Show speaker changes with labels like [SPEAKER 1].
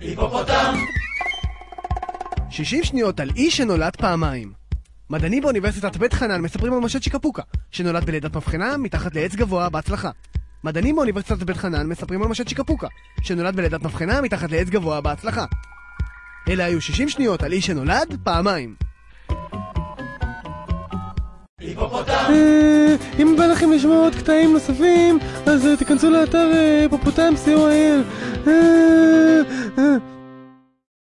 [SPEAKER 1] היפופוטם! 60 שניות על אי שנולד פעמיים. מדענים באוניברסיטת בית חנן מספרים על משה צ'יקפוקה, שנולד בלידת מבחנה מתחת לעץ גבוה בהצלחה. מדענים באוניברסיטת בית חנן מספרים על משה צ'יקפוקה, שנולד בלידת מבחנה מתחת לעץ גבוה בהצלחה. אלה היו 60 שניות על אי שנולד פעמיים.
[SPEAKER 2] היפופוטם! אה, אם בא לכם לשמוע עוד קטעים נוספים, אז אה, תיכנסו לאתר אה, היפופוטם co.il